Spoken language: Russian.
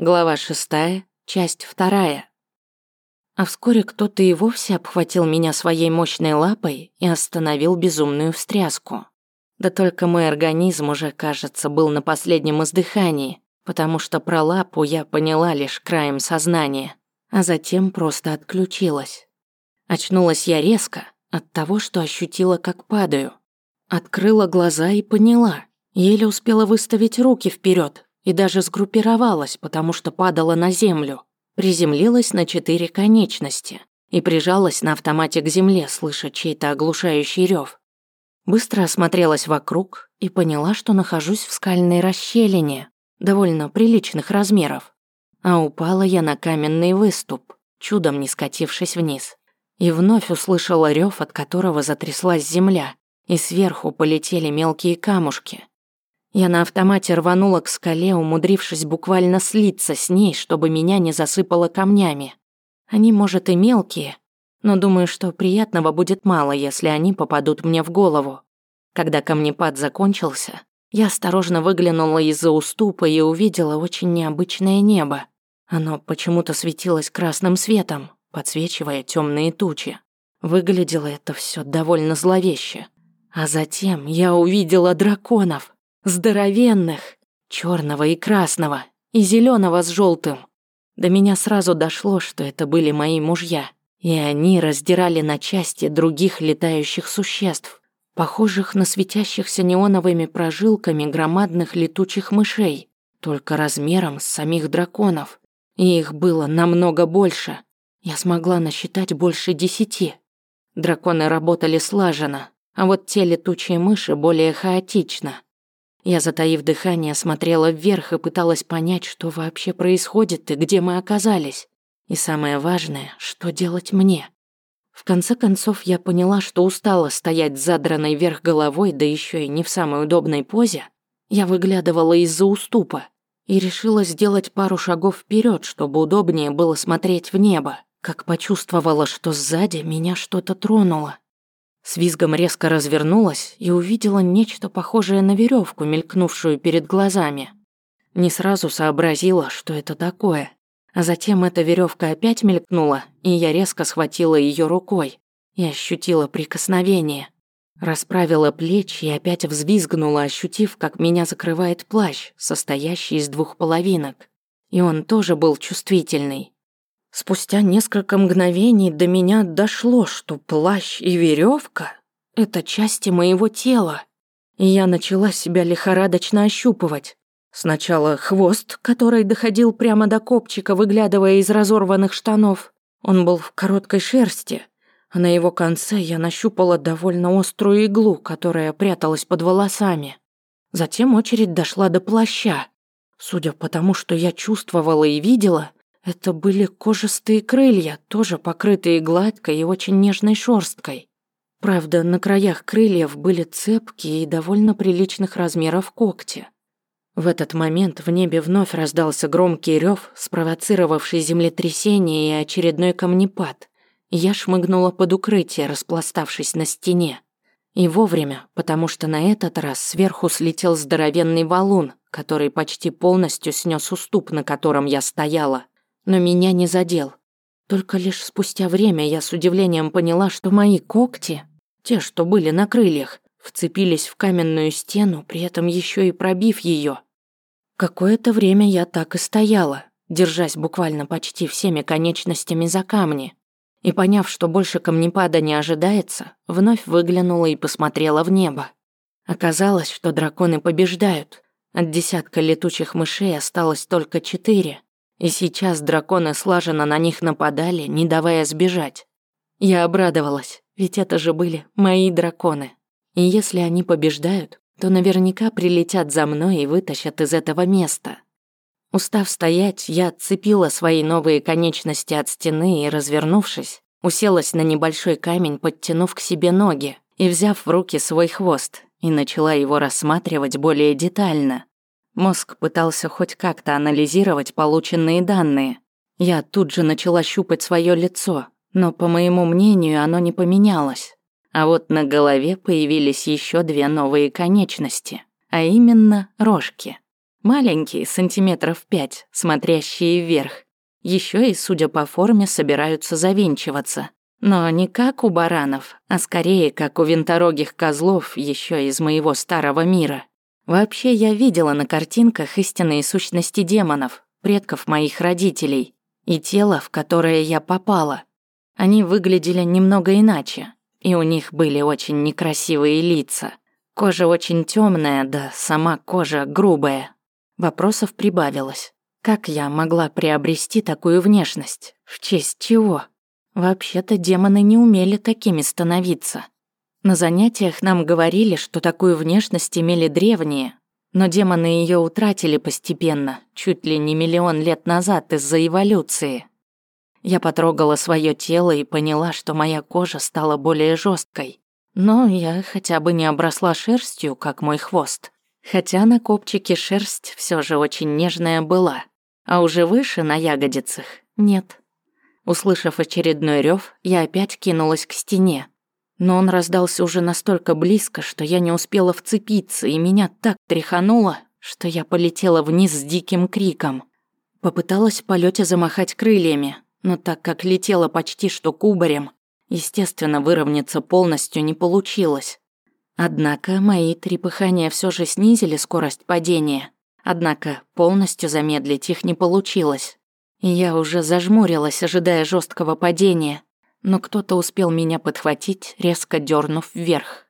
Глава шестая, часть вторая. А вскоре кто-то и вовсе обхватил меня своей мощной лапой и остановил безумную встряску. Да только мой организм уже, кажется, был на последнем издыхании, потому что про лапу я поняла лишь краем сознания, а затем просто отключилась. Очнулась я резко от того, что ощутила, как падаю. Открыла глаза и поняла. Еле успела выставить руки вперед, и даже сгруппировалась, потому что падала на землю, приземлилась на четыре конечности и прижалась на автомате к земле, слыша чей-то оглушающий рев. Быстро осмотрелась вокруг и поняла, что нахожусь в скальной расщелине, довольно приличных размеров. А упала я на каменный выступ, чудом не скатившись вниз. И вновь услышала рев, от которого затряслась земля, и сверху полетели мелкие камушки. Я на автомате рванула к скале, умудрившись буквально слиться с ней, чтобы меня не засыпало камнями. Они, может, и мелкие, но думаю, что приятного будет мало, если они попадут мне в голову. Когда камнепад закончился, я осторожно выглянула из-за уступа и увидела очень необычное небо. Оно почему-то светилось красным светом, подсвечивая темные тучи. Выглядело это все довольно зловеще. А затем я увидела драконов здоровенных, черного и красного, и зеленого с желтым. До меня сразу дошло, что это были мои мужья, и они раздирали на части других летающих существ, похожих на светящихся неоновыми прожилками громадных летучих мышей, только размером с самих драконов. И их было намного больше. Я смогла насчитать больше десяти. Драконы работали слаженно, а вот те летучие мыши более хаотично – я, затаив дыхание, смотрела вверх и пыталась понять, что вообще происходит и где мы оказались. И самое важное, что делать мне. В конце концов, я поняла, что устала стоять задранной вверх головой, да еще и не в самой удобной позе. Я выглядывала из-за уступа и решила сделать пару шагов вперед, чтобы удобнее было смотреть в небо, как почувствовала, что сзади меня что-то тронуло. С визгом резко развернулась и увидела нечто похожее на веревку, мелькнувшую перед глазами. Не сразу сообразила, что это такое. А затем эта веревка опять мелькнула, и я резко схватила ее рукой и ощутила прикосновение. Расправила плечи и опять взвизгнула, ощутив, как меня закрывает плащ, состоящий из двух половинок. И он тоже был чувствительный. Спустя несколько мгновений до меня дошло, что плащ и веревка — это части моего тела. И я начала себя лихорадочно ощупывать. Сначала хвост, который доходил прямо до копчика, выглядывая из разорванных штанов. Он был в короткой шерсти, а на его конце я нащупала довольно острую иглу, которая пряталась под волосами. Затем очередь дошла до плаща. Судя по тому, что я чувствовала и видела, это были кожистые крылья, тоже покрытые гладкой и очень нежной шерсткой. Правда, на краях крыльев были цепкие и довольно приличных размеров когти. В этот момент в небе вновь раздался громкий рев, спровоцировавший землетрясение и очередной камнепад. Я шмыгнула под укрытие, распластавшись на стене. И вовремя, потому что на этот раз сверху слетел здоровенный валун, который почти полностью снес уступ, на котором я стояла но меня не задел. Только лишь спустя время я с удивлением поняла, что мои когти, те, что были на крыльях, вцепились в каменную стену, при этом еще и пробив ее. Какое-то время я так и стояла, держась буквально почти всеми конечностями за камни. И поняв, что больше камнепада не ожидается, вновь выглянула и посмотрела в небо. Оказалось, что драконы побеждают. От десятка летучих мышей осталось только четыре. И сейчас драконы слаженно на них нападали, не давая сбежать. Я обрадовалась, ведь это же были мои драконы. И если они побеждают, то наверняка прилетят за мной и вытащат из этого места. Устав стоять, я отцепила свои новые конечности от стены и, развернувшись, уселась на небольшой камень, подтянув к себе ноги и взяв в руки свой хвост, и начала его рассматривать более детально. Мозг пытался хоть как-то анализировать полученные данные. Я тут же начала щупать свое лицо, но, по моему мнению, оно не поменялось. А вот на голове появились еще две новые конечности, а именно рожки. Маленькие, сантиметров пять, смотрящие вверх. Еще и, судя по форме, собираются завинчиваться. Но не как у баранов, а скорее как у винторогих козлов еще из моего старого мира. Вообще я видела на картинках истинные сущности демонов, предков моих родителей, и тело, в которое я попала. Они выглядели немного иначе, и у них были очень некрасивые лица. Кожа очень темная, да сама кожа грубая. Вопросов прибавилось. Как я могла приобрести такую внешность? В честь чего? Вообще-то демоны не умели такими становиться. На занятиях нам говорили, что такую внешность имели древние, но демоны ее утратили постепенно, чуть ли не миллион лет назад из-за эволюции. Я потрогала свое тело и поняла, что моя кожа стала более жесткой. Но я хотя бы не обросла шерстью, как мой хвост. Хотя на копчике шерсть все же очень нежная была, а уже выше, на ягодицах, нет. Услышав очередной рев, я опять кинулась к стене, но он раздался уже настолько близко, что я не успела вцепиться, и меня так тряхануло, что я полетела вниз с диким криком. Попыталась в полете замахать крыльями, но так как летела почти что кубарем, естественно, выровняться полностью не получилось. Однако мои трепыхания все же снизили скорость падения, однако полностью замедлить их не получилось. И я уже зажмурилась, ожидая жесткого падения, но кто-то успел меня подхватить, резко дернув вверх.